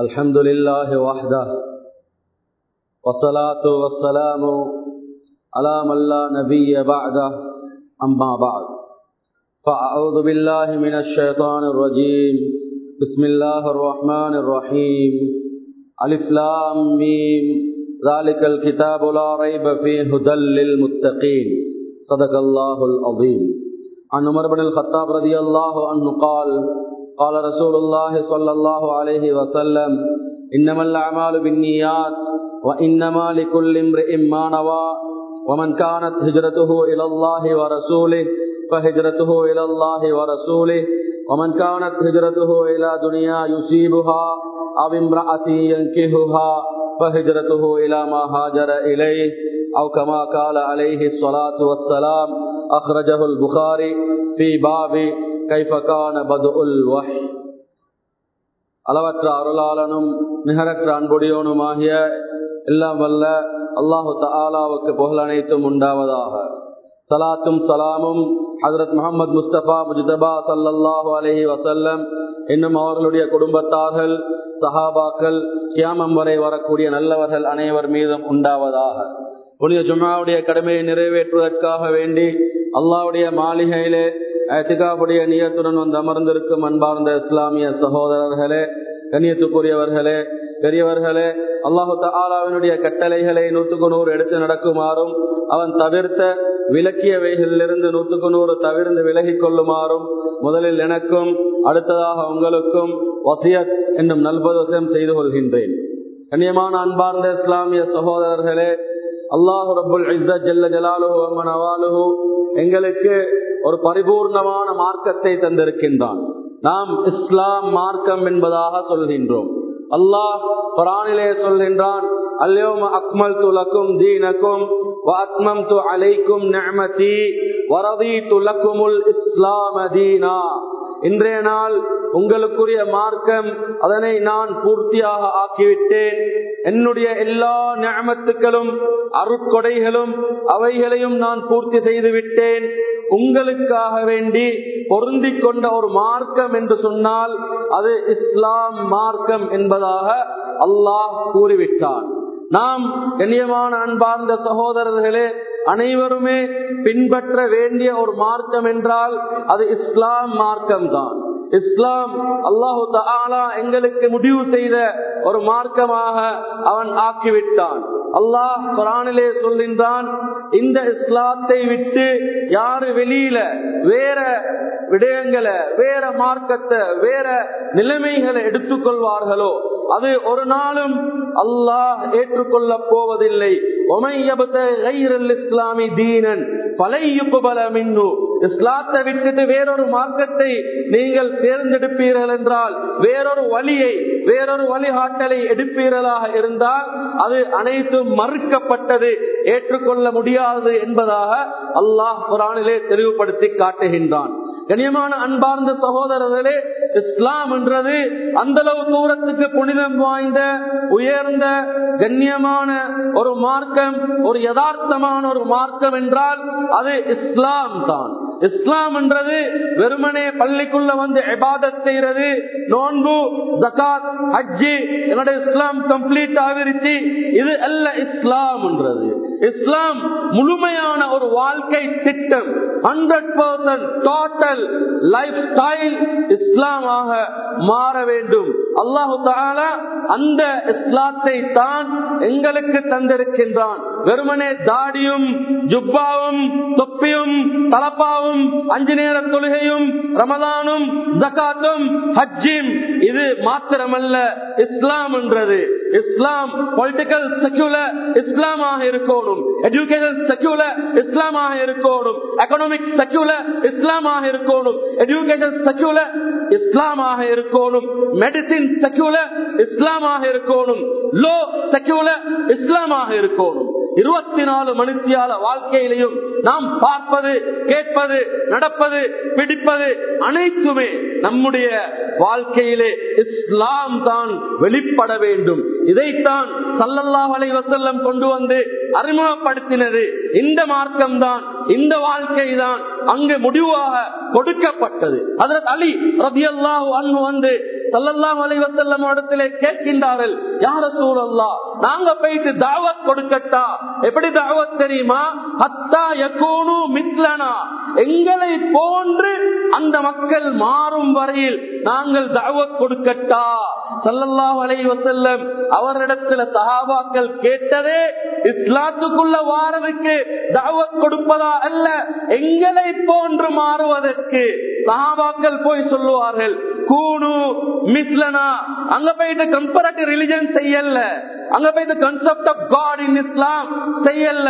الحمد لله وحده والصلاة والسلام على من لا نبي بعده أما بعد. فأعوذ بالله من الشيطان الرجيم بسم الله الرحمن الرحيم. ألف لام ميم. ذلك الكتاب لا ريب فيه هدى للمتقين. صدق الله العظيم. عن عمر بن الخطاب رضي الله عنه قال قال رسول الله صلى الله عليه وسلم إنما الأعمال بالنيات وإنما لكل امرئ ما نوى ومن كانت هجرته إلى الله ورسوله فهجرته إلى الله ورسوله ومن كانت هجرته إلى دنيا يصيبها أو امرأة ينكهها فهجرته إلى ما هاجر إليه أو كما قال عليه الصلاة والسلام أخرجه البخاري في باب வஹ். அளவற்ற அருளாளனும் நிகரற்ற அன்புடையோனுமாகிய எல்லாம் வல்ல அல்லாஹு தாலாவுக்கு புகழ் அனைத்தும் உண்டாவதாக. சலாத்தும் சலாமும் ஹசரத் முகமது முஸ்தபா முஜிதபா சல்லாஹூ அலஹி வசல்லம் இன்னும் அவர்களுடைய குடும்பத்தார்கள் சஹாபாக்கள் கியாமம் வரை வரக்கூடிய நல்லவர்கள் அனைவர் மீதும் உண்டாவதாக. புனித ஜுமாவுடைய கடமையை நிறைவேற்றுவதற்காக வேண்டி அல்லாவுடைய மாளிகையிலே திகாவுடைய நியத்துடன் வந்து அமர்ந்திருக்கும் அன்பார்ந்த இஸ்லாமிய சகோதரர்களே கண்ணியத்துக்குரியவர்களே பெரியவர்களே அல்லாஹு தாலாவினுடைய கட்டளைகளை நூற்றுக்கு நூறு எடுத்து நடக்குமாறும் அவன் தவிர்த்த விலக்கியவைகளிலிருந்து நூற்றுக்கு நூறு தவிர்ந்து விலகி கொள்ளுமாறும் முதலில் எனக்கும் அடுத்ததாக உங்களுக்கும் வசியத் என்னும் நல்பதம் செய்து கொள்கின்றேன். கண்ணியமான அன்பார்ந்த இஸ்லாமிய சகோதரர்களே அல்லாஹு ரபுல் ஜல்ல ஜலாலுஹு அம்மன் அவாலுஹு எங்களுக்கு ஒரு பரிபூர்ணமான மார்க்கத்தை தந்திருக்கின்றான். நாம் இஸ்லாம் மார்க்கம் என்பதாக சொல்கின்றோம். அல்லாஹ் பரானிலே சொல்கின்றான் அல்யோம அக்மல் துலக்கும் தீனக்கும் வாத்மம் து அலைக்கும் நெமதி வரதி துலக்குமுல் இஸ்லாம தீனா. இன்றைய நாள் உங்களுக்குரிய மார்க்கம் அதனை நான் பூர்த்தியாக ஆக்கிவிட்டேன். என்னுடைய எல்லா நியமத்துக்களும் அருட்கொடைகளும் அவைகளையும் நான் பூர்த்தி செய்து விட்டேன். உங்களுக்காக வேண்டி பொருந்தி கொண்ட ஒரு மார்க்கம் என்று சொன்னால் அது இஸ்லாம் மார்க்கம் என்பதாக அல்லாஹ் கூறிவிட்டான். நாம் கண்ணியமான அன்பார்ந்த சகோதரர்களே அனைவருமே பின்பற்ற வேண்டிய ஒரு மார்க்கம் என்றால் அது இஸ்லாம் மார்க்கம் தான் இஸ்லாம் அல்லாஹு தாலா எங்களுக்கு முடிவு செய்த ஒரு மார்க்கமாக அவன் ஆக்கிவிட்டான். அல்லாஹ் குரானிலே சொல்கின்றான் இந்த இஸ்லாத்தை விட்டு யாரு வெளியில வேற விடயங்களை வேற மார்க்கத்தை வேற நிலைமைகளை எடுத்துக்கொள்வார்களோ அது ஒரு நாளும் அல்லாஹ் ஏற்றுக்கொள்ள போவதில்லை. இஸ்லாமி தீனன் பலையுபல மின்னு இஸ்லாத்தை விட்டுட்டு வேறொரு மார்க்கத்தை நீங்கள் தேர்ந்தெடுப்பீர்கள் என்றால் வேறொரு வழியை வேறொரு வழிகாட்டலை எடுப்பீர்களாக இருந்தால் அது அனைத்தும் மறுக்கப்பட்டது ஏற்றுக்கொள்ள முடியாது என்பதாக அல்லாஹ் குரானிலே தெளிவுபடுத்தி காட்டுகின்றான். கனியமான அன்பார்ந்த சகோதரர்களே இஸ்லாம் என்றது அந்த அளவு தூரத்துக்கு புனிதம் வாய்ந்த உயர்ந்த கண்ணியமான ஒரு மார்க்கம் ஒரு யதார்த்தமான ஒரு மார்க்கம் என்றால் அது இஸ்லாம் தான். இஸ்லாம் என்றது வெறுமனே பள்ளிக்குள்ள வந்து எபாதத் செய்யறது நோன்பு ஜகாத் ஹஜ்ஜி என்னோட இஸ்லாம் கம்ப்ளீட் ஆகிருச்சு. இது அல்ல இஸ்லாம் என்றது. இஸ்லாம் முழுமையான ஒரு வாழ்க்கை திட்டம். Hundred percent total life style இஸ்லாமாக மாற வேண்டும். அல்லாஹு தாலா அந்த இஸ்லாத்தை தான் எங்களுக்கு தந்திருக்கின்றான். வெறுமனே தாடியும் ஜுப்பாவும் தொப்பியும் தலப்பாவும் அஞ்சு நேர தொழுகையும் ரமதானும் ஜக்காத்தும் ஹஜ்ஜிம் இது மாத்திரமல்ல இஸ்லாம் என்றது. இஸ்லாம் பொலிட்டிக்கல் செக்யூலர் இஸ்லாமாக இருக்கணும். எஜுகேஷன் செக்யூலர் இஸ்லாமாக இருக்கணும். எக்கனாமிக் செக்யூலர் இஸ்லாமாக இருக்கணும். எஜுகேஷன் செக்யூலர் இஸ்லாமாக இருக்கணும். மெடிசின் செக்யூலர் இஸ்லாமாக இருக்கணும். லோ செக்யூலர் இஸ்லாமாக இருக்கணும். இருபத்தி நாலு மணித்தியால வாழ்க்கையிலையும் நாம் பார்ப்பது கேட்பது நடப்பது பிடிப்பது அனைத்துமே நம்முடைய வாழ்க்கையிலே இஸ்லாம் தான் வெளிப்பட வேண்டும். இதைத்தான் சல்லல்லா வலை வசல்லம் கொண்டு வந்து அறிமுகப்படுத்தினது. இந்த மார்க்கம் தான் இந்த வாழ்க்கை தான் அங்கு முடிவாக கொடுக்கப்பட்டது. அதற்கு அலி ரபி அல்லாஹு அன்பு வந்து சல்லல்லாஹு அலைஹி வஸல்லம் இடத்திலே கேட்கின்றார்கள் யார சூழல்லா நாங்க போயிட்டு தாவத் கொடுக்கட்டா? எப்படி தாவத் தெரியுமா? ஹத்தா யகூனு மித்லனா. எங்களை போன்று அந்த மக்கள் மாறும் வரையில் நாங்கள் தாவத் கொடுக்கட்டா? சல்லல்லாஹு அலைஹி வஸல்லம் அவரிடத்துல சஹாபாக்கள் கேட்டதே இஸ்லாத்துக்குள்ள வாரதுக்கு தாவத் கொடுப்பதா அல்ல எங்களை போன்று மாறுவதற்கு சஹாபாக்கள் போய் சொல்லுவார்கள் கூணு மிஸ்லனா. அங்க போயிட்டு கம்பரட்டிவ் ரிலிஜன் செய்யல. அங்க போயிட்டு concept of God in Islam செய்யல.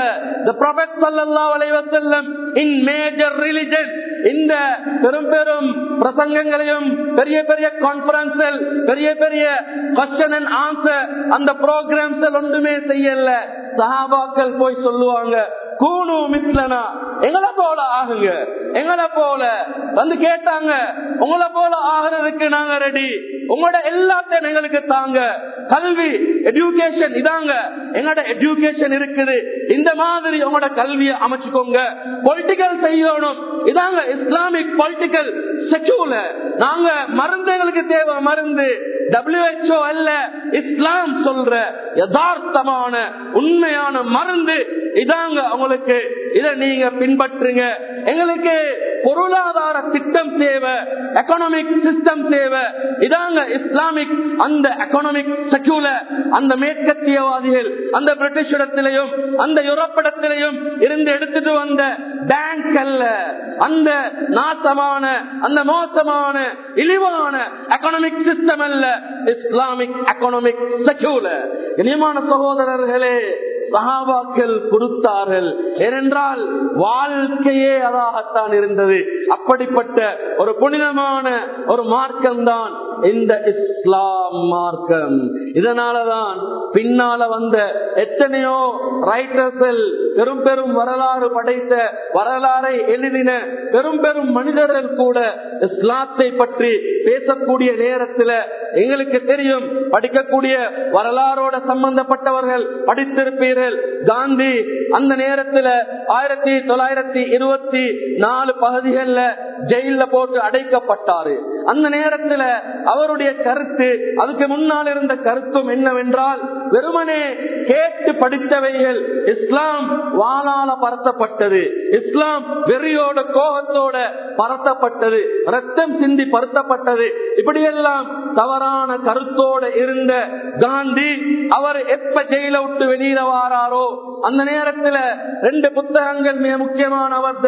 The prophet sallallahu அலைஹி வஸல்லம் இன் மேஜர் ரிலிஜன் இந்த பெரும் பெரும் பிரசங்கங்களையும் பெரிய பெரிய கான்பரன்ஸில் பெரிய பெரிய கொஸ்டன் அண்ட் ஆன்சர் அந்த ப்ரோக்ராம்ஸ் ஒன்றுமே செய்யல. சஹாபாக்கள் போய் சொல்லுவாங்க கூணு மிஸ்லனா எங்களை போல ஆகுங்க. எங்களை போல வந்து கேட்டாங்க. உங்களை போல ஆகிறதுக்கு நாங்க ரெடி உங்களோட எல்லாத்தையும் எங்களுக்கு தாங்க. கல்வி எஜுகேஷன் இதாங்க. எங்களோட எஜுகேஷன் இருக்குது. இந்த மாதிரி உங்களோட கல்வியை அமைச்சுக்கோங்க. பொலிட்டிக்கல் செய்யணும். இதாங்க இஸ்லாமிக் பொலிட்டிக்கல் செக்யூல நாங்க மருந்து எங்களுக்கு தேவை மருந்து. டபிள்யூஹெச்ஓ அல்ல இஸ்லாம் சொல்ற யதார்த்தமான உண்மையான மருந்து. இதாங்க உங்களுக்கு இதை நீங்க பின்பற்றுங்க. எங்களுக்கு பொருளாதார திட்டம் தேவை எக்கனாமிக் சிஸ்டம் தேவை. இதாங்க இஸ்லாமிக் அந்த எக்கனாமிக் செக்யூல அந்த மேற்கத்தியவாதிகள் அந்த பிரிட்டிஷ் இடத்திலையும் அந்த யூரோப் இடத்திலையும் இருந்து எடுத்துட்டு வந்த பேங்க் அல்ல. அந்த நாசமான அந்த மோசமான இழிவான எக்கனாமிக் சிஸ்டம் அல்ல. இஸ்லாமிக் எக்கனாமிக் செக்யூல இனிமான சகோதரர்களே சகாபாக்கள் கொடுத்தார்கள். ஏனென்றால் வாழ்க்கையே அதாகத்தான் இருந்தது. அப்படிப்பட்ட ஒரு புனிதமான ஒரு மார்க்கம்தான் இந்த இஸ்லாம் மார்க்கம். இதனாலதான் பின்னால வந்த எத்தனையோ ரைட்டர்ஸில் பெரும் பெரும் வரலாறு படைத்த வரலாறை எழுதின பெரும் பெரும் மனிதர்கள் கூட இஸ்லாத்தை பற்றி பேசக்கூடிய நேரத்தில் எங்களுக்கு தெரியும் படிக்கக்கூடிய வரலாறோட சம்பந்தப்பட்டவர்கள் படித்திருப்பீர்கள். காந்தி அந்த நேரத்தில் ஆயிரத்தி தொள்ளாயிரத்தி இருபத்தி நாலு பகுதிகளில் ஜெயில போட்டு அடைக்கப்பட்டாரு. அந்த நேரத்துல அவருடைய கருத்து அதுக்கு முன்னால் இருந்த கருத்தும் என்னவென்றால் வெறுமனே கேட்டு படித்தவைகள் இஸ்லாம் வாளால பரத்தப்பட்டது. இஸ்லாம் வெறியோட கோபத்தோட பரத்தப்பட்டது. ரத்தம் சிந்தி பருத்தப்பட்டது. இப்படியெல்லாம் தவறான கருத்தோட இருந்த காந்தி அவர் எப்ப ஜெயில விட்டு வெளியில வாராரோ அந்த நேரத்தில் ரெண்டு புத்தகங்கள் மிக முக்கியமானவர்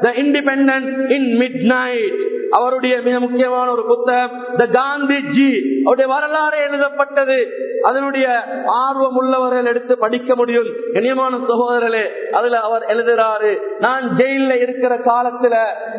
the independent in midnight அவருடைய மிக முக்கியமான ஒரு புத்தகம் த காந்தி ஜி அவருடைய வரலாறு எழுதப்பட்டது. அதனுடைய ஆர்வம் உள்ளவர்கள் எடுத்து படிக்க முடியும். இனியமான சகோதரர்களே அதுல அவர் எழுதுறாரு நான் ஜெயில இருக்கிற காலத்துல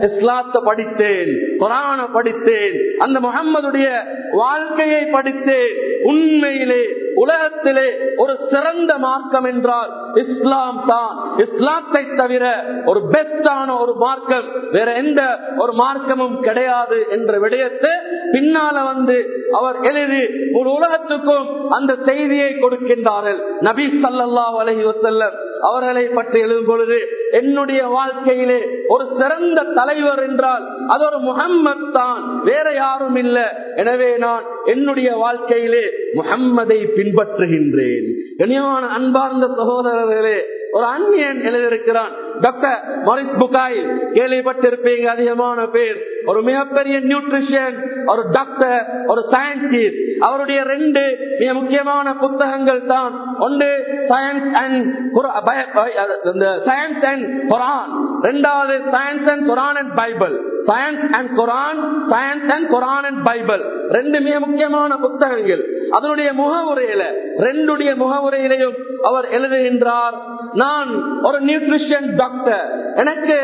இஸ்லாத்தை படித்தேன் குரான படித்தேன் அந்த முகம்மதுடைய வாழ்க்கையை படித்தேன் உண்மையிலே உலகத்திலே ஒரு சிறந்த மார்க்கம் என்றால் இஸ்லாம் தான். இஸ்லாத்தை தவிர ஒரு பெஸ்டான ஒரு மார்க்கம் வேற எந்த ஒரு மார்க்கமும் கிடையாது என்ற விடயத்தை பின்னால வந்து அவர் எழுதி ஒரு உலகத்துக்கும் அந்த செய்தியை கொடுக்கின்றார்கள். நபி சல்லாஹ் அலஹி வசல்லம் அவர்களை பற்றி எழுதும் பொழுது என்னுடைய வாழ்க்கையிலே ஒரு சிறந்த தலைவர் என்றால் அது ஒரு முகம்மது தான் வேற யாரும் இல்லை. எனவே நான் என்னுடைய வாழ்க்கையிலே முகம்மதை பின்பற்றுகின்றேன். கனியமான அன்பார்ந்த சகோதரர்களே ஒரு அந்நியன் எழுதியிருக்கிறான். டாக்டர் மொரிஸ் புகாய் கேள்விப்பட்டிருப்பீங்க அதிகமான பேர். ஒரு மிகப்பெரிய நியூட்ரிஷன் ஒரு டாக்டர் ஒரு சயின்டிஸ்ட் அவருடைய ரெண்டு மிக முக்கியமான புத்தகங்கள் தான். ஒன்று science and science and Quran ரெண்டாவது science and Quran and Bible science and Quran science and Quran and Bible ரெண்டு மிக முக்கியமான புத்தகங்கள். அதனுடைய முகவுரையில ரெண்டுடைய முகவுரையிலையும் அவர் எழுதுகின்றார் நான் ஒரு நியூட்ரிஷன் டாக்டர் எனக்கு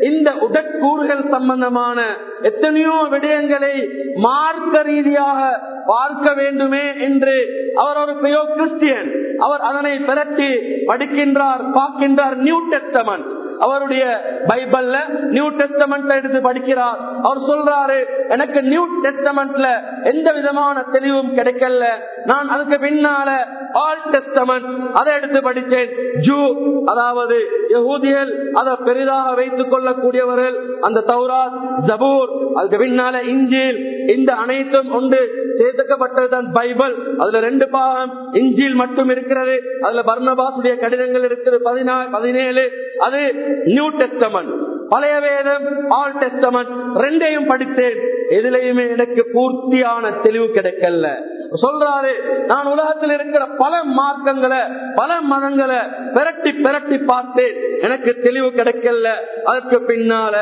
இந்த உடற்கூறுகள் சம்பந்தமான எத்தனையோ விடயங்களை மார்க்க ரீதியாக பார்க்க வேண்டுமே என்று அவர் ஒரு பியோ கிறிஸ்டியன் அவர் அதனை பிரட்டி படிக்கின்றார் பார்க்கின்றார். நியூ டெஸ்டமன் அவருடைய பைபிள்ல நியூ டெஸ்டமெண்ட் எடுத்து படிக்கிறார். அவர் சொல்றாரு எனக்கு நியூ டெஸ்டமெண்ட்ல எந்த விதமான தெளிவும் கிடைக்கல. நான் அதுக்கு பின்னால ஆல் டெஸ்டமெண்ட். அதை எடுத்து படித்தேன். ஜூ அதாவது யகூதியல் அதை பெரிதாக வைத்துக் கொள்ளக்கூடியவர்கள் அந்த தௌராத் ஜபூர் அதுக்கு பின்னால இஞ்சில் இந்த அனைத்தும் உண்டு. சேர்த்துக்கப்பட்டதுதான் பைபிள். அதுல ரெண்டு பாகம் இஞ்சில் மட்டும் இருக்கிறது. அதுல பர்ணபாசுடைய கடிதங்கள் இருக்குது. பதினா பதினேழு. அது நியூ டெஸ்டமன். பழைய வேதம் ஆல் டெஸ்டமன். ரெண்டையும் படித்தேன். எதுலையுமே எனக்கு பூர்த்தியான தெளிவு கிடைக்கல. சொல்றாரு நான் உலகத்தில் இருக்கிற பல மார்க்கங்களை பல மதங்களை பிரட்டி பிரட்டி பார்த்தேன். எனக்கு தெளிவு கிடைக்கல. அதற்கு பின்னால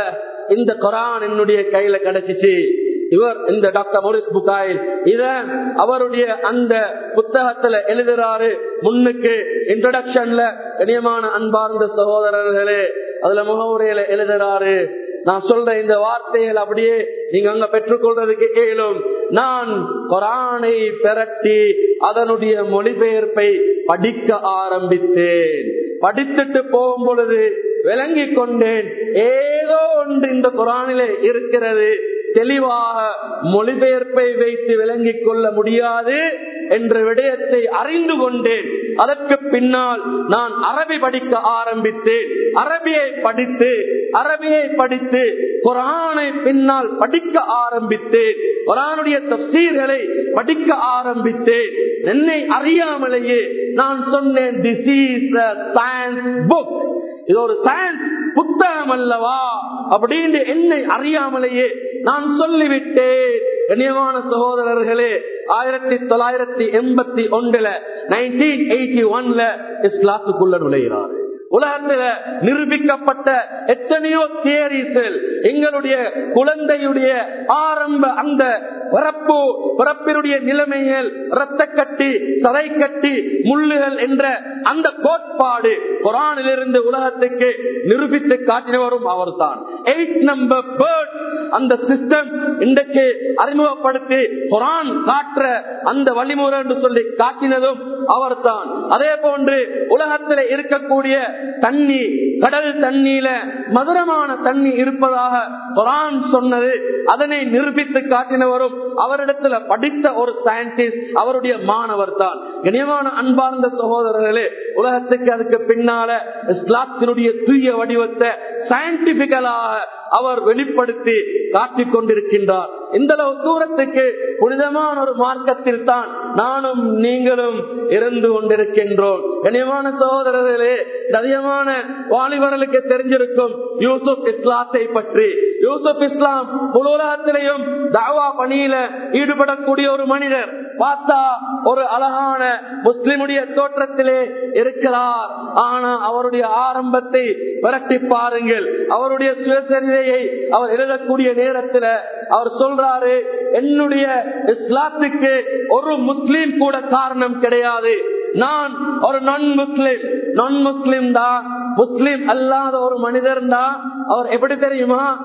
இந்த குரான் என்னுடைய கையில கிடைச்சிச்சு. இவர் இந்த டாக்டர் மோரிஸ் புகாயில். இத அவருடைய அந்த புத்தகத்துல எழுதுறாரு. முன்னுக்கு இன்ட்ரடக்ஷன்ல கனியமான அன்பார்ந்த சகோதரர்களே அதுல முகவுரையில எழுதுறாரு. நான் சொல்ற இந்த வார்த்தைகள் அப்படியே நீங்க அங்க பெற்றுக்கொள்றதுக்கு இயலும் நான் கொரானை பெரட்டி அதனுடைய மொழிபெயர்ப்பை படிக்க ஆரம்பித்தேன். படித்துட்டு போகும் பொழுது விளங்கி கொண்டேன். ஏதோ ஒன்று இந்த குரானிலே இருக்கிறது. தெளிவாக மொழிபெயர்ப்பை வைத்து விளங்கிக் கொள்ள முடியாது என்ற விடயத்தை அறிந்து கொண்டேன். அதற்கு பின்னால் நான் அரபி படிக்க ஆரம்பித்தேன். அரபியை படித்து அரபியை படித்து குரானை பின்னால் படிக்க ஆரம்பித்தேன். குரானுடைய தப்சீர்களை படிக்க ஆரம்பித்தேன். என்னை அறியாமலேயே நான் சொன்னேன் திஸ் இஸ் சயின்ஸ் புக் இது ஒரு சயின்ஸ் புத்தகம் அல்லவா? அப்படின்னு என்னை அறியாமலேயே நான் சொல்லிவிட்டேன். கண்ணியமான சகோதரர்களே ஆயிரத்தி தொள்ளாயிரத்தி எண்பத்தி ஒன்றுல நைன்டீன் எயிட்டி ஒன்ல இஸ்லாத்துக்குள்ள நுழைகிறார். உலகத்துல நிரூபிக்கப்பட்ட எத்தனையோ தியரிஸில் எங்களுடைய குழந்தையுடைய ஆரம்ப அந்த பிறப்பு பிறப்பினுடைய நிலைமைகள் ரத்த கட்டி சதை கட்டி முள்ளுகள் என்ற அந்த கோட்பாடு குரானிலிருந்து உலகத்துக்கு நிரூபித்து காட்டினவரும் அவர்தான். எயிட் நம்பர் பேர்ட் அந்த சிஸ்டம் இன்றைக்கு அறிமுகப்படுத்தி குரான் காற்ற அந்த வழிமுறை என்று சொல்லி காட்டினதும் அவர்தான். அதே போன்று உலகத்தில் இருக்கக்கூடிய தண்ணி கடல் தண்ணியில மதுரமான தண்ணி இருப்பதாக குரான் சொன்னது. அதனை நிரூபித்து காட்டினவரும் அவரிடத்துல படித்த ஒரு சயின்டிஸ்ட் அவருடைய மாணவர் தான். கனியமான அன்பார்ந்த சகோதரர்களே உலகத்துக்கு அதுக்கு பின்னால இஸ்லாத்தினுடைய தூய வடிவத்தை சயின்டிபிக்கலாக அவர் வெளிப்படுத்தி காட்டிக் கொண்டிருக்கின்றார். இந்த அளவு தூரத்துக்கு புனிதமான ஒரு மார்க்கத்தில் தான் நானும் நீங்களும் இருந்து கொண்டிருக்கின்றோம். கனியமான சகோதரர்களே அதிகமான வாலிபர்களுக்கு தெரிஞ்சிருக்கும் யூசுப் இஸ்லாத்தை பற்றி. யூசுப் இஸ்லாம் முழு உலகத்திலையும் தாவா பணியில ஈடுபடக்கூடிய ஒரு மனிதர். பார்த்தா ஒரு அழகான முஸ்லிமுடைய தோற்றத்திலே இருக்கிறார். ஆனா அவருடைய ஆரம்பத்தை விரட்டி பாருங்கள். அவருடைய சுயசரிதையை அவர் எழுதக்கூடிய நேரத்தில் அவர் சொல்றாரு என்னுடைய இஸ்லாத்துக்கு ஒரு முஸ்லீம் கூட காரணம் கிடையாது. நான் ஒரு நான் முஸ்லிம் நான் முஸ்லிம் தான். முஸ்லிம் அல்லாத ஒரு மனிதர் தான். அவர் எப்படி தெரியுமா?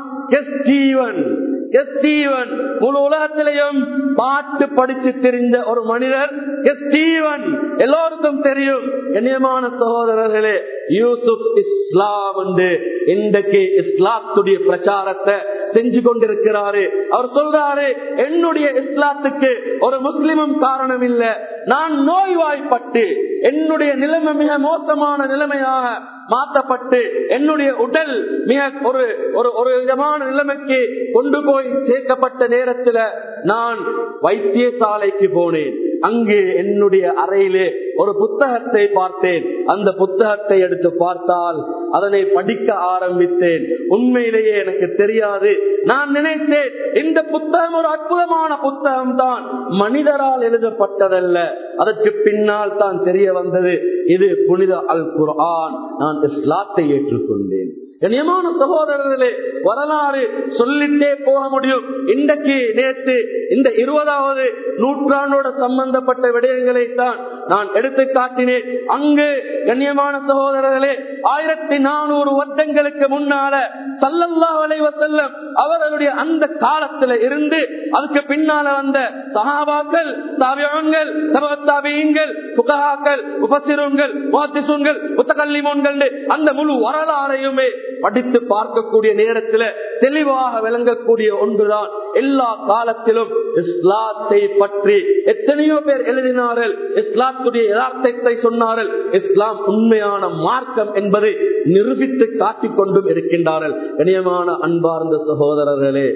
ஜீவன். ஸ்டீவன் முழு உலகத்திலையும் பாட்டு படிச்சு தெரிந்த ஒரு மனிதர் ஸ்டீவன் எல்லோருக்கும் தெரியும். கண்ணியமான சகோதரர்களே யூசுப் இஸ்லாம் என்று இன்றைக்கு இஸ்லாத்துடைய பிரச்சாரத்தை செஞ்சு கொண்டிருக்கிறாரு. அவர் சொல்றாரு என்னுடைய இஸ்லாத்துக்கு ஒரு முஸ்லிமும் காரணம் இல்லை. நான் நோய்வாய்ப்பட்டு என்னுடைய நிலைமை மிக மோசமான நிலைமையாக மாற்றப்பட்டு என்னுடைய உடல் மிக ஒரு ஒரு ஒரு விதமான நிலைமைக்கு கொண்டு போய் சேர்க்கப்பட்ட நேரத்துல நான் வைத்தியசாலைக்கு போனேன். அங்கு என்னுடைய அறையிலே ஒரு புத்தகத்தை பார்த்தேன். அந்த புத்தகத்தை எடுத்து பார்த்தால் அதனை படிக்க ஆரம்பித்தேன். உண்மையிலேயே எனக்கு தெரியாது. நான் நினைத்தேன் இந்த புத்தகம் ஒரு அற்புதமான புத்தகம் தான் மனிதரால் எழுதப்பட்டதல்ல. அதற்கு பின்னால் தான் தெரிய வந்தது. இது புனித அல் குர்ஆன் நான் இஸ்லாத்தை ஏற்றுக்கொண்டேன். கண்ணியமான சகோதரர்களே வரலாறு சொல்லிட்டே போக முடியும். இன்றைக்கு நேற்று இந்த இருபதாவது நூற்றாண்டோட சம்பந்தப்பட்ட விடயங்களை தான் நான் எடுத்து காட்டினேன். அங்கு கண்ணியமான சகோதரர்களே ஆயிரத்தி நானூறு வருடங்களுக்கு முன்னால சல்லல்லா வளைவ செல்லம் அவர்களுடைய அந்த காலத்துல இருந்து அதுக்கு பின்னால வந்த சகாபாக்கள் தாவியங்கள் சபகத்தாபியங்கள் புகாக்கள் உபசிரங்கள் முகத்திசுங்கள் புத்தகல்லிமோன்கள் அந்த முழு வரலாறையுமே படித்து பார்க்கக்கூடிய நேரத்தில் தெளிவாக விளங்கக்கூடிய ஒன்றுதான் எல்லா காலத்திலும் இஸ்லாத்தை பற்றி. எத்தனையோ பேர் எழுதினார்கள் இஸ்லாத்துடைய யதார்த்தத்தை சொன்னார்கள் இஸ்லாம் உண்மையான மார்க்கம் என்பதை நிரூபித்து காட்டிக் கொண்டும் இருக்கின்றார்கள். கனியமான அன்பார்ந்த சகோதரர்களே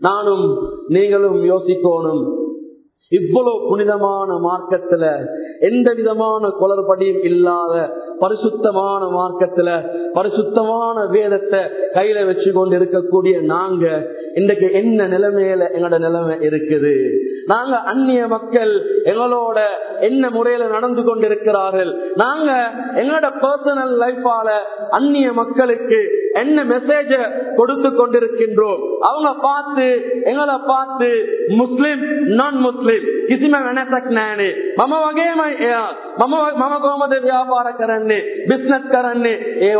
நானும் நீங்களும் யோசிக்கணும் இவ்வளவு புனிதமான மார்க்கத்துல எந்த விதமான குளறுபடியும் இல்லாத பரிசுத்தமான மார்க்கத்துல பரிசுத்தமான வேதத்தை கையில வச்சு கொண்டு இருக்கக்கூடிய நாங்க இன்றைக்கு என்ன நிலைமையில எங்களோட நிலைமை இருக்குது? நாங்க அந்நிய மக்கள் எங்களோட என்ன முறையில நடந்து கொண்டிருக்கிறார்கள்? நாங்க எங்களோட பர்சனல் லைஃபால அந்நிய மக்களுக்கு என்ன மெசேஜ கொடுத்து கொண்டிருக்கின்றோம்? அவங்க பார்த்து எங்களை பார்த்து ಮುಸ್ಲಿಂ ನಾನ್ ಮುಸ್ಲಿಂ किसी में मेहनत नहीं मम वगे मम मम गोमद व्यापार करने बिजनेस करने ए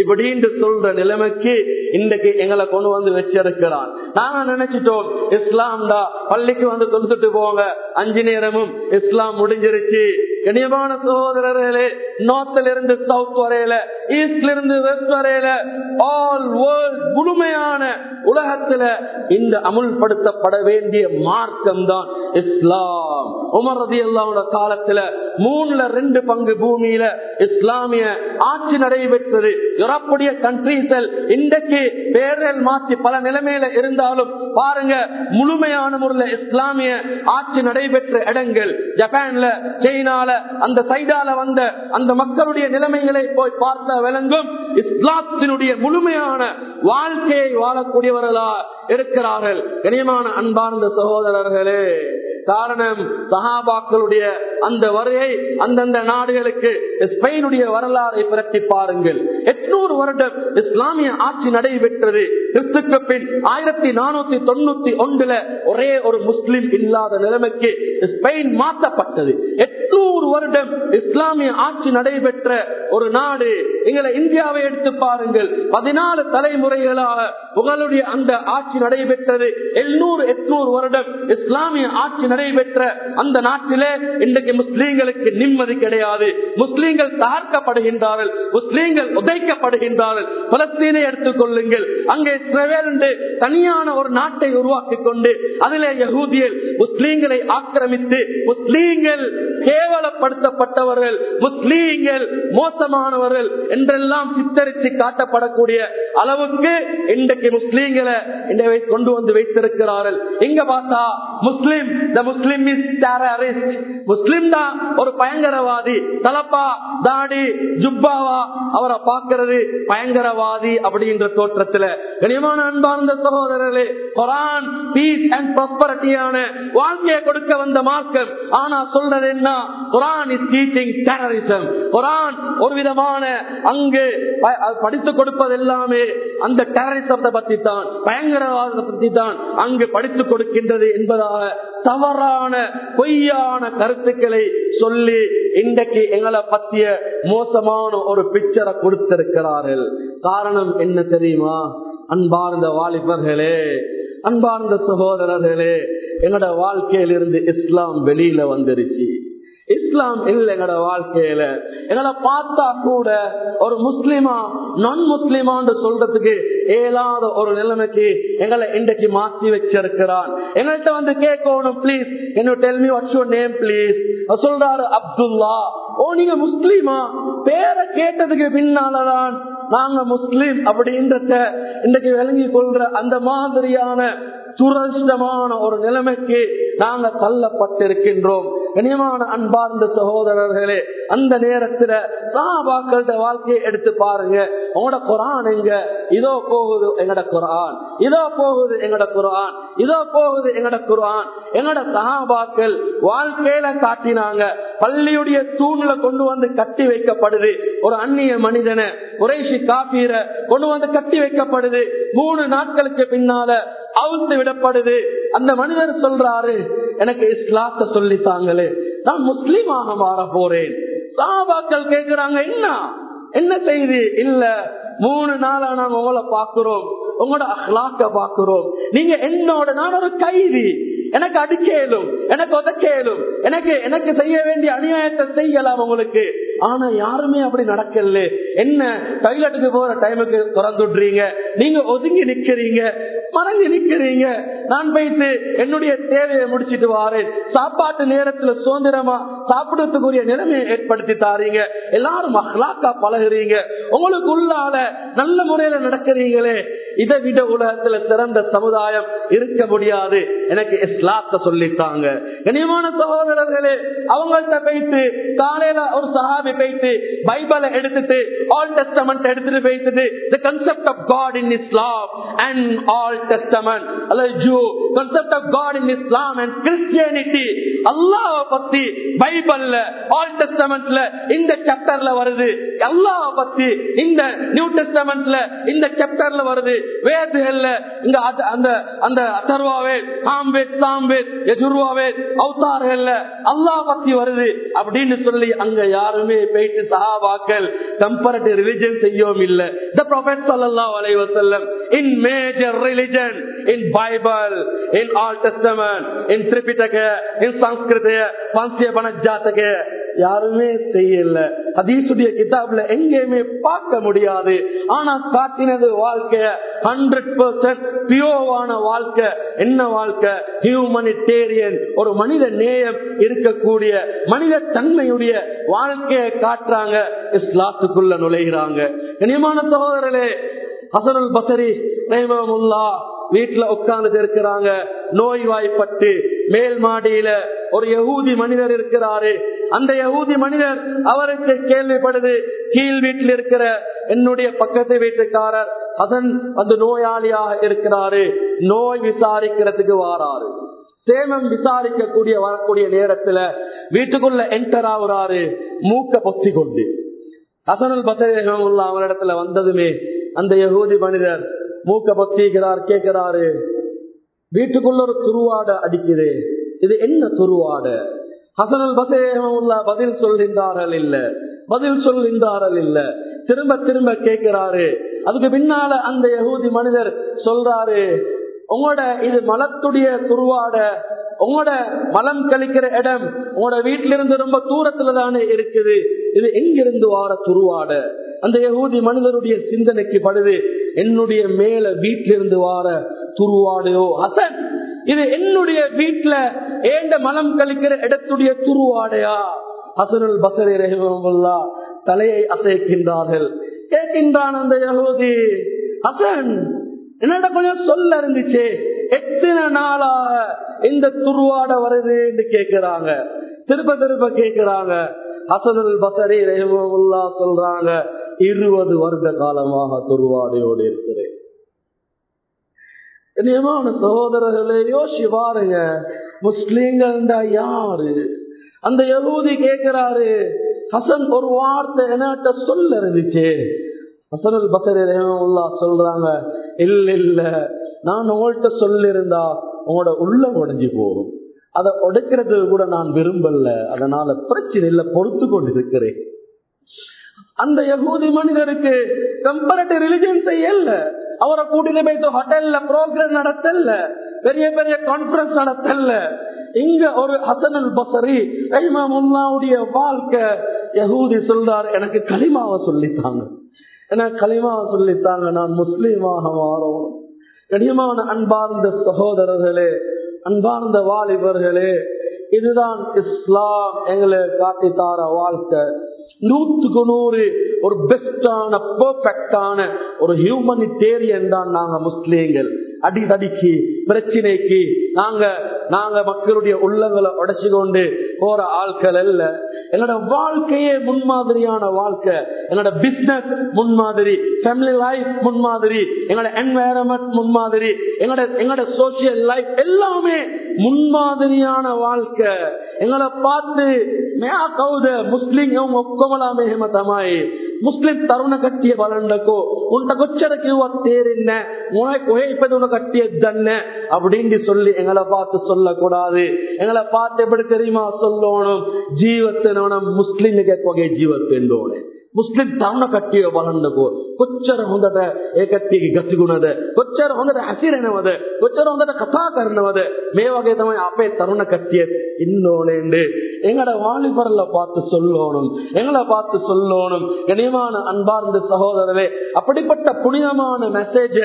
இப்படின்னு சொல்ற நிலைமைக்கு இன்றைக்கு எங்களை கொண்டு வந்து வச்சிருக்கிறான் நாங்க நினைச்சிட்டோம் இஸ்லாம் பள்ளிக்கு வந்து கொடுத்துட்டு போங்க அஞ்சு நேரமும் இஸ்லாம் முடிஞ்சிருச்சு கனியமான சகோதரர்களே நார்த்ல இருந்து சவுத் வரையில ஈஸ்ட்ல இருந்து வெஸ்ட் வரையில ஆல் வேர்ல்ட் முழுமையான உலகத்துல இந்த அமுல்படுத்தப்பட வேண்டிய மார்க்கம் தான் இஸ்லாம். உமர் ரதி அல்லாவோட காலத்துல மூணுல ரெண்டு பங்கு பூமியில இஸ்லாமிய ஆட்சி நடைபெற்றது. யூரோப்புடைய கண்ட்ரீஸில் இன்றைக்கு பேரல் மாற்றி பல நிலைமையில இருந்தாலும் பாருங்க முழுமையான முறையில் இஸ்லாமிய ஆட்சி நடைபெற்ற இடங்கள் ஜப்பான்ல சைனால அந்த சைடால வந்த அந்த மக்களுடைய நிலைமைகளை போய் பார்த்த விளங்கும் இஸ்லாத்தினுடைய முழுமையான வாழ்க்கையை வாழக்கூடிய வாழக்கூடியவர்களா இருக்கிறார்கள். கனியமான அன்பார்ந்த சகோதரர்களே காரணம் சஹாபாக்களுடைய அந்த வருகை அந்தந்த நாடுகளுக்கு ஸ்பெயினுடைய வரலாறை பிரட்டி பாருங்கள். எட்நூறு வருடம் இஸ்லாமிய ஆட்சி நடைபெற்றது. கிறிஸ்துக்கு பின் ஆயிரத்தி நானூத்தி தொண்ணூத்தி ஒன்றுல ஒரே ஒரு முஸ்லிம் இல்லாத நிலைமைக்கு ஸ்பெயின் மாற்றப்பட்டது. எட்நூறு வருடம் இஸ்லாமிய ஆட்சி நடைபெற்ற ஒரு நாடு. எங்களை இந்தியாவை எடுத்து பாருங்கள். பதினாலு தலைமுறைகளாக புகழுடைய அந்த ஆட்சி நடைபெற்றது. எழுநூறு எட்நூறு வருடம் இஸ்லாமிய ஆட்சி நடைபெற்ற அந்த நாட்டிலே இன்றைக்கு முஸ்லீம்களுக்கு நிம்மதி கிடையாது. முஸ்லீம்கள் தார்க்கப்படுகின்றார்கள் முஸ்லீம்கள் உதைக்கப்படுகின்றார்கள். பலஸ்தீனை எடுத்துக் கொள்ளுங்கள். அங்கே இஸ்ரவேல் தனியான ஒரு நாட்டை உருவாக்கி கொண்டு அதிலே யகூதியல் முஸ்லீம்களை ஆக்கிரமித்து முஸ்லீம்கள் கேவலப்படுத்தப்பட்டவர்கள் முஸ்லீம்கள் மோசமானவர்கள் என்றெல்லாம் சித்தரித்து காட்டப்படக்கூடிய அளவுக்கு இன்றைக்கு முஸ்லீம் முஸ்லீம்களை கொண்டு வந்து வைத்திருக்கிறார்கள். எங்க பார்த்தா? முஸ்லிம். த முஸ்லிம் இஸ் டெரரிஸ்ட் முஸ்லிம் தான் ஒரு பயங்கரவாதி. தலப்பா தாடி ஜுப்பாவா அவரை பார்க்கறது பயங்கரவாதி அப்படின்ற தோற்றத்துல. கனியமான அன்பார்ந்த சகோதரர்களே கொரான் பீஸ் அண்ட் ப்ராஸ்பரிட்டியான வாழ்க்கையை கொடுக்க வந்த மார்க்கம். ஆனா சொல்றது என்ன? Quran is teaching terrorism Quran ஒரு விதமான அங்கு படித்து கொடுப்பது எல்லாமே அந்த டெரரிசத்தை பத்தி தான் பயங்கரவாதத்தை பத்தி தான் அங்கு படித்துக் கொடுக்கின்றது என்பதாக தவறான பொய்யான கருத்துக்களை சொல்லி இன்றைக்கு எங்களை பத்திய மோசமான ஒரு பிக்சரை கொடுத்திருக்கிறார்கள். காரணம் என்ன தெரியுமா? அன்பார்ந்த வாலிபர்களே அன்பார்ந்த சகோதரர்களே எங்களோட வாழ்க்கையிலிருந்து இஸ்லாம் வெளியில வந்துருச்சு. இஸ்லாம் இல்லை எங்களோட வாழ்க்கையில. எங்களை பார்த்தா கூட ஒரு முஸ்லிமா நான் முஸ்லிமான்னு சொல்றதுக்கு ஏலாத ஒரு நிலைமைக்கு எங்களை இன்றைக்கு மாற்றி வச்சிருக்கிறான். எங்கள்கிட்ட வந்து கேட்கணும் ப்ளீஸ் என்ன tell me what's your name please சொல்றாரு அப்துல்லா. ஓ நீங்க முஸ்லிமா? பேரை கேட்டதுக்கு பின்னாலதான் நாங்க முஸ்லீம் அப்படின்றத இன்றைக்கு விளங்கி கொள்ற அந்த மாதிரியான துரஷ்டமான ஒரு நிலைமைக்கு நாங்க தள்ளப்பட்டிருக்கின்றோம். கனியமான அன்பார்ந்த சகோதரர்களே அந்த நேரத்துல சாபாக்கள வாழ்க்கையை எடுத்து பாருங்க. உங்களோட குரான் எங்க? இதோ போகுது எங்கட குரான். இதோ போகுது எங்கட குரான். இதோ போகுது எங்கட குரான். எங்கட சகாபாக்கள் வாழ்க்கையில காட்டினாங்க. பள்ளியுடைய தூண்ல கொண்டு வந்து கட்டி வைக்கப்படுது. ஒரு அந்நிய மனிதனை குறைஷி காப்பீர கொண்டு வந்து கட்டி வைக்கப்படுது. மூணு நாட்களுக்கு பின்னால அவுத்து விடப்படுது. அந்த மனிதர் சொல்றாரு எனக்கு இஸ்லாத்த சொல்லித்தாங்களே நான் முஸ்லீமாக மாற போறேன். சாபாக்கள் கேட்கிறாங்க என்ன? என்ன செய்தி? இல்ல மூணு நாளா நாங்க உங்களை பாக்குறோம் உங்களோட அஹ்லாக்க பாக்குறோம் நீங்க என்னோட நான் ஒரு கைதி. எனக்கு அடிக்கலும் எனக்கு உதக்கலும் எனக்கு எனக்கு செய்ய வேண்டிய அநியாயத்தை செய்யலாம் உங்களுக்கு. ஆனா யாருமே அப்படி நடக்கல என்ன டாய்லெட்டுக்கு போற டைமுக்கு திறந்துடுறீங்க நீங்க ஒதுங்கி நிக்கிறீங்க. மறந்து நிக்கிறீங்க. நான் போயிட்டு என்னுடைய தேவையை முடிச்சிட்டு வாரேன். சாப்பாட்டு நேரத்துல சுதந்திரமா சாப்பிடறதுக்குரிய நிலைமையை ஏற்படுத்தி தாரீங்க. எல்லாரும் அஹ்லாக்கா பழகுறீங்க. உங்களுக்கு உள்ளால நல்ல முறையில நடக்கிறீங்களே. இதை விட உலகத்துல சிறந்த சமுதாயம் இருக்க முடியாது. எனக்கு இஸ்லாத்த சொல்லித்தாங்க. கனியமான சகோதரர்களே அவங்கள்ட்ட போயிட்டு காலையில ஒரு சஹாபி போயிட்டு பைபிளை எடுத்துட்டு ஆல் டெஸ்டமெண்ட் எடுத்துட்டு போயிட்டு the concept of God in Islam and Old testament. அல்லது Jew concept of God in Islam and Christianity. அல்லாஹ் பத்தி பைபிள்ல ஆல் டெஸ்டமெண்ட்ல இந்த சாப்டர்ல வருது. அல்லாஹ் பத்தி இந்த நியூ டெஸ்டமெண்ட்ல இந்த சாப்டர்ல வருது. வேதுகள்ல இந்த அந்த அந்த அத்தர்வாவே ஆம்பேத் சாம்பேத் எஜுர்வாவேத் அவுத்தார்கள்ல அல்லாஹ் பத்தி வருது அப்படின்னு சொல்லி அங்க யாருமே போயிட்டு சஹாபாக்கள் கம்பேரிட்டிவ் ரிலிஜன் செய்யவும் இல்ல. த ப்ரொஃபெட் ஸல்லல்லாஹு அலைஹி வஸல்லம் in major religion in Bible in old testament in Tripitaka in Sanskrit பஞ்சிய பனஜாத்தக யாருமே செய்யல. அதீசுடைய கிதாப்ல எங்கேயுமே பார்க்க முடியாது. ஆனா காட்டினது வாழ்க்கைய ஹண்ட்ரட் பர்சன்ட் பியோவான வாழ்க்கை. என்ன வாழ்க்கை? ஹியூமனிடேரியன் ஒரு மனித நேயம் இருக்கக்கூடிய மனித தன்மையுடைய வாழ்க்கையை காட்டுறாங்க. இஸ்லாத்துக்குள்ள நுழைகிறாங்க. கனியமான சகோதரர்களே ஹசனுல் பசரி ரஹிமஹுல்லா வீட்டுல உட்கார்ந்து இருக்கிறாங்க. நோய்வாய்ப்பட்டு மேல் மாடியில ஒரு யகூதி மனிதர் இருக்கிறாரு. அந்த யகூதி மனிதர் அவருக்கு கேள்விப்படுது. கீழ் வீட்டில் இருக்கிற என்னுடைய பக்கத்து வீட்டுக்காரர் அதன் அந்த நோயாளியாக இருக்கிறாரு. நோய் விசாரிக்கிறதுக்கு வாராரு. சேமம் விசாரிக்கக்கூடிய வரக்கூடிய நேரத்துல வீட்டுக்குள்ள என்டர் ஆகுறாரு. மூக்க பொத்தி கொண்டு ஹசனுல் பசரி அவரிடத்துல வந்ததுமே அந்த யகூதி மனிதர் மூக்க பக்திக்கிறார் கேட்கிறாரு வீட்டுக்குள்ள ஒரு துருவாட அடிக்குது. இது என்ன துருவாட? ஹசனல் பசேமுல்லா பதில் சொல்கின்றார்கள் இல்ல. பதில் சொல்கின்றார்கள் இல்ல. திரும்ப திரும்ப கேட்கிறாரு. அதுக்கு பின்னால அந்த யகூதி மனிதர் சொல்றாரு உங்களோட இது மலத்துடைய துருவாட உங்களோட மலம் கழிக்கிற இடம் உங்களோட வீட்டில இருந்து ரொம்ப தூரத்துல தானே இருக்குது. இது எங்கிருந்து வார துருவாட? அந்த யகூதி மனிதருடைய சிந்தனைக்கு படுது. என்னுடைய மேல வீட்டிலிருந்து வார துருவாடையோ அசன்! இது என்னுடைய வீட்டுல ஏண்ட மனம் கழிக்கிற இடத்துடைய துருவாடையா? ஹசனுல் பசரி ரஹிமல்லா தலையை அசைக்கின்றார்கள். கேட்கின்றான் அந்த யகூதி ஹசன் என்னோட கொஞ்சம் சொல்ல இருந்துச்சு. எத்தனை நாளாக இந்த துருவாட வருதுன்னு கேக்குறாங்க திருப்ப திருப்ப கேட்கிறாங்க. அசதுல் பசரி ரஹிமல்லா சொல்றாங்க. இருபது வருட காலமாக துருவாடையோடு இருக்கிறேன். நியமான சகோதரர்களே யோசி பாருங்க முஸ்லீம்கள்டா யாரு? அந்த யகூதி கேட்கிறாரு ஹசன் ஒரு வார்த்தை என்னட்ட சொல்ல இருந்துச்சு ஹசனுல் பசரி உள்ளா சொல்றாங்க இல்ல இல்ல நான் உங்கள்கிட்ட சொல்லிருந்தா உங்களோட உள்ள உடைஞ்சு போகும். அதை உடைக்கிறதுக்கு கூட நான் விரும்பல. அதனால பிரச்சனை இல்லை பொறுத்து கொண்டு இருக்கிறேன் அந்த யகூதி மனிதருக்கு கம்பரட்டிவ் ரிலிஜன் செய்யல அவரை கூட்டிட்டு போயிட்டு ஹோட்டல்ல ப்ரோக்ராம் நடத்தல பெரிய பெரிய கான்பரன்ஸ் நடத்தல இங்க ஒரு ஹசனல் பசரி முன்னாவுடைய வாழ்க்கை யகூதி சொல்றாரு. எனக்கு களிமாவை சொல்லித்தாங்க. ஏன்னா களிமாவை சொல்லித்தாங்க? நான் முஸ்லீமாக மாறணும். கடினமான அன்பார்ந்த சகோதரர்களே அன்பார்ந்த வாலிபர்களே இதுதான் இஸ்லாம் எங்களை காட்டித்தார வாழ்க்கை. நூத்துக்கு நூறு ஒரு பெஸ்டான பெர்ஃபெக்டான ஒரு ஹியூமனிடேரியன் தான் நாங்க முஸ்லீம்கள். அடிதடிக்கு பிரச்சனைக்கு நாங்க நாங்க மக்களுடைய உள்ளங்களை உடைச்சு கொண்டு போற ஆட்கள் அல்ல என்னோட வாழ்க்கையே முன்மாதிரியான வாழ்க்கை என்னோட பிசினஸ் முன்மாதிரி ஃபேமிலி லைஃப் முன்மாதிரி எங்களோட என்வாயரன்மெண்ட் முன்மாதிரி எங்களோட எங்களோட சோசியல் லைஃப் எல்லாமே முன்மாதிரியான வாழ்க்கை எங்களை பார்த்து மேயா கவுத முஸ்லிம் ಒಕ್ಕೊಮಲ ಮೇಹಮ ತಮಾಯಿ ಮುಸ್ಲಿಂ ತರುಣ ಕಟ್ಟಿಯ ಬಲಂಡಕೋ ಉಂಟ கொச்சருக்கு தேரின்ன குகைப்பது கட்டியதன்ன அப்படின்னு சொல்லி எங்களை பார்த்து சொல்லக்கூடாது. எங்களை பார்த்து எப்படி தெரியுமா சொல்லணும்? ஜீவத்தினோட முஸ்லீம் கொகை ஜீவத்தின் මුස්ලිම් තරුණ කට්ටිය බලන්නකෝ කොච්චර හොඳට ඒ කට්ටියගේ ගතිගුණද කොච්චර හොඳට ඇසිරෙනවද කොච්චර හොඳට කතා කරනවද மே වගේ තමයි අපේ තරුණ කට්ටිය ඉන්න எங்கட வாலிபரல பார்த்து சொல்லணும் எங்களை பார்த்து சொல்லணும் கனியமான அன்பார்ந்த சகோதரரே அப்படிப்பட்ட புனிதமான மெசேஜ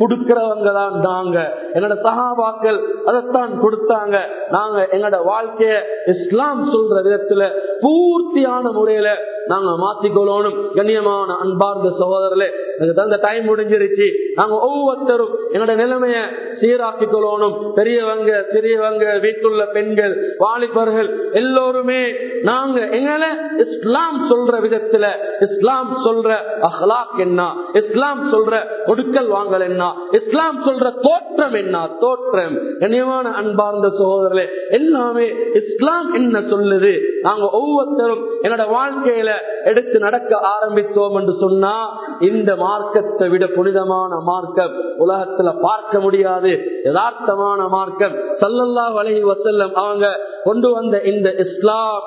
கொடுக்கிறவங்க தான் நாங்க எங்கட சகாபாக்கள் அதைத்தான் கொடுத்தாங்க நாங்க எங்கட வாழ்க்கைய இஸ்லாம் சொல்ற விதத்துல பூர்த்தியான முறையில நாங்க மாத்திக்கொள்ளோம் கண்ணியமான அன்பார்ந்த சகோதரர்களே எனக்கு தந்த டைம் முடிஞ்சிருச்சு. நாங்க ஒவ்வொருத்தரும் எங்களோட நிலைமைய சீராக்கி கொள்ளணும் பெரியவங்க சிறியவங்க வீட்டுள்ள பெண்கள் வாலிபர்கள் எல்லோருமே நாங்க எங்களை இஸ்லாம் சொல்ற விதத்துல இஸ்லாம் சொல்ற அஹ்லாக் என்ன இஸ்லாம் சொல்ற ஒடுக்கல் வாங்கல் என்ன இஸ்லாம் சொல்ற தோற்றம் என்ன தோற்றம். கண்ணியமான அன்பார்ந்த சகோதரர்களே எல்லாமே இஸ்லாம் என்ன சொல்லுது? நாங்க ஒவ்வொருத்தரும் என்னோட வாழ்க்கையில எடுத்து நடக்க ஆரம்பித்தோம் என்று சொன்னா இந்த மார்க்கத்தை விட புனிதமான மார்க்கம் உலகத்துல பார்க்க முடியாது. யதார்த்தமான மார்க்கம். சல்லல்லா வலகி வசல்லம் அவங்க கொண்டு வந்த இந்த இஸ்லாம்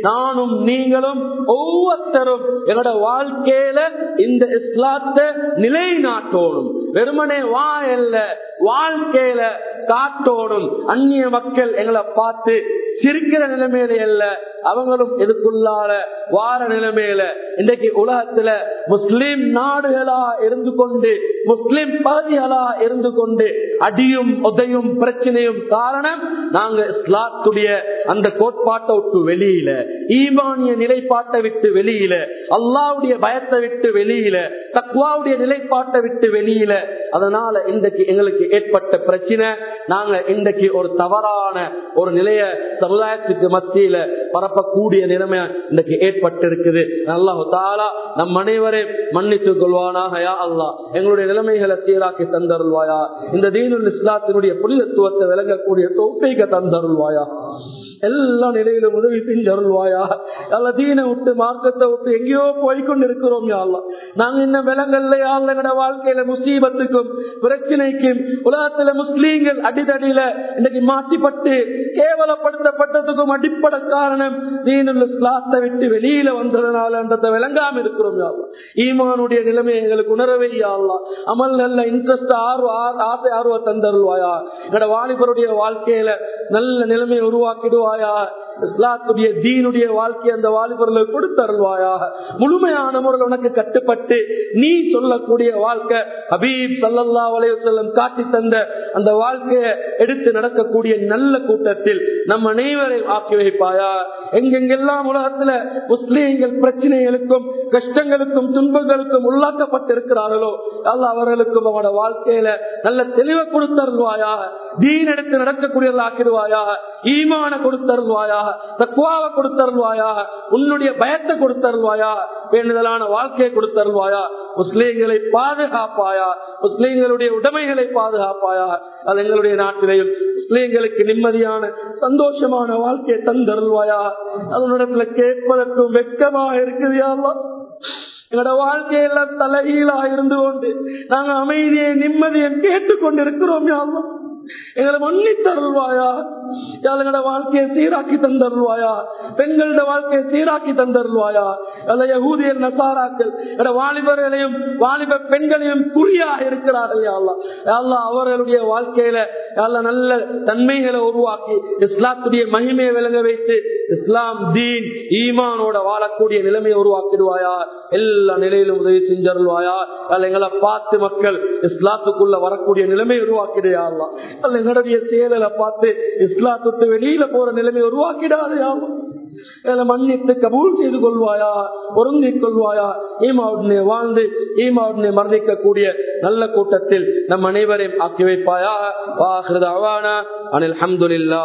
நானும் நீங்களும் ஒவ்வொருத்தரும் என்னோட வாழ்க்கையில இந்த இஸ்லாத்தை நிலைநாட்டோணும். வெறுமனே வா இல்ல வாழ்க்கையில காட்டோடும் அந்நிய மக்கள் எங்களை பார்த்து சிரிக்கிற நிலைமையில இல்ல அவங்களும் இதுக்குள்ளால வார நிலைமையில இன்றைக்கு உலகத்துல முஸ்லிம் நாடுகளா இருந்து கொண்டு முஸ்லிம் பகுதிகளா இருந்து கொண்டு அடியும் உதையும் பிரச்சனையும் காரணம் நாங்க இஸ்லாத்துடைய அந்த கோட்பாட்டை விட்டு வெளியில ஈமானிய நிலைப்பாட்டை விட்டு வெளியில அல்லாவுடைய பயத்தை விட்டு வெளியில தக்வாவுடைய நிலைப்பாட்டை விட்டு வெளியில அதனால இன்றைக்கு எங்களுக்கு ஏற்பட்ட பிரச்சனை நாங்க இன்றைக்கு ஒரு தவறான ஒரு நிலைய சமுதாயத்துக்கு மத்தியில பரப்பக்கூடிய நிலைமை இன்றைக்கு ஏற்பட்டு இருக்குது அல்லாஹு தாலா நம் அனைவரையும் மன்னித்துக் கொள்வானாக யா அல்லா எங்களுடைய நிலைமைகளை சீராக்கி தந்தருள்வாயா. இந்த தீனுல் இஸ்லாத்தினுடைய புனிதத்துவத்தை விளங்கக்கூடிய தொப்பைக்கு தந்தருள்வாயா. எல்லா நிலையிலும் உதவி செஞ்சருள்வாயா அல்ல தீனை விட்டு மார்க்கத்தை விட்டு எங்கேயோ போய்கொண்டிருக்கிறோம் இருக்கிறோம் நாங்க இன்னும் விலங்கல்ல யாழ்ல எங்கட வாழ்க்கையில முசீபத்துக்கும் பிரச்சனைக்கும் உலகத்துல முஸ்லீம்கள் அடிதடியில இன்னைக்கு மாட்டிப்பட்டு கேவலப்படுத்தப்பட்டதுக்கும் அடிப்படை காரணம் தீனுல் விட்டு வெளியில வந்ததுனால விளங்காம இருக்கிறோம் யாழ்லாம் ஈமானுடைய நிலைமை எங்களுக்கு உணரவே யாழ்லாம் அமல் நல்ல இன்ட்ரெஸ்ட் ஆர்வ ஆசை ஆர்வ தந்தருள்வாயா. எங்கட வாலிபருடைய வாழ்க்கையில நல்ல நிலைமையை உருவாக்கிடுவாயா இஸ்லாத்துடைய தீனுடைய வாழ்க்கை அந்த வாலிபர்களுக்கு கொடுத்தருள்வாயா முழுமையான முறையில் உனக்கு கட்டுப்பட்டு நீ சொல்லக்கூடிய வாழ்க்கை ஹபீப் சல்லல்லா வலையுசல்லம் காட்டி தந்த அந்த வாழ்க்கையை எடுத்து நடக்கக்கூடிய நல்ல கூட்டத்தில் நம் அனைவரையும் ஆக்கி வைப்பாயா? எங்கெங்கெல்லாம் உலகத்துல முஸ்லீம்கள் பிரச்சனைகளுக்கும் கஷ்டங்களுக்கும் துன்பங்களுக்கும் உள்ளாக்கப்பட்டிருக்கிறார்களோ அல்ல அவர்களுக்கும் அவனோட வாழ்க்கையில நல்ல தெளிவை கொடுத்தருள்வாயாக. தீன் எடுத்து நடக்கக்கூடியதாக்கிடுவாயா ஈமான கொடுத்தருள்வாயாக. தக்குவாவை கொடுத்தருள்வாயா உன்னுடைய பயத்தை கொடுத்தருள்வாயா வேண்டுதலான வாழ்க்கையை கொடுத்தருள்வாயா முஸ்லீம்களை பாதுகாப்பாயா முஸ்லீம்களுடைய உடைமைகளை பாதுகாப்பாயா அது எங்களுடைய நாட்டிலேயும் முஸ்லீம்களுக்கு நிம்மதியான சந்தோஷமான வாழ்க்கையை தந்தருள்வாயா அதனுடைய கேட்பதற்கும் வெக்கமாக இருக்குது யாரெல்லாம் எங்களோட வாழ்க்கையெல்லாம் தலைகீழாக இருந்து கொண்டு நாங்க அமைதியை நிம்மதியை கேட்டுக்கொண்டிருக்கிறோம் யாரெல்லாம் எங்களை மன்னித்தருள்வாயா எங்களோட வாழ்க்கையை சீராக்கி தந்தருள்வாயா? பெண்களோட வாழ்க்கையை சீராக்கி தந்தருள்வாயா? அல்ல யகூதியர் நசாராக்கள் எங்களோட வாலிபர்களையும் வாலிப பெண்களையும் குறியாக இருக்கிறார்கள் யாழ்லா யாழ்லா அவர்களுடைய வாழ்க்கையில யாழ்ல நல்ல தன்மைகளை உருவாக்கி இஸ்லாத்துடைய மகிமையை விளங்க வைத்து இஸ்லாம் தீன் ஈமானோட வாழக்கூடிய நிலைமையை உருவாக்கிடுவாயா? எல்லா நிலையிலும் உதவி செஞ்சருள்வாயா? அல்ல எங்களை பார்த்து மக்கள் இஸ்லாத்துக்குள்ள வரக்கூடிய நிலைமை உருவாக்கிடையாலாம் அல்ல எங்களுடைய செயலை பார்த்து இஸ்லாத்துக்கு வெளியில போற நிலைமை உருவாக்கிடாது மன்னித்து கபூல் செய்து கொள்வாயா? பொருந்திக் கொள்வாயா? ஈமாவுடனே வாழ்ந்து ஈமாவுடனே மரணிக்கக்கூடிய நல்ல கூட்டத்தில் நம் அனைவரையும் ஆக்கி வைப்பாயா அனில் அஹமதுல்லா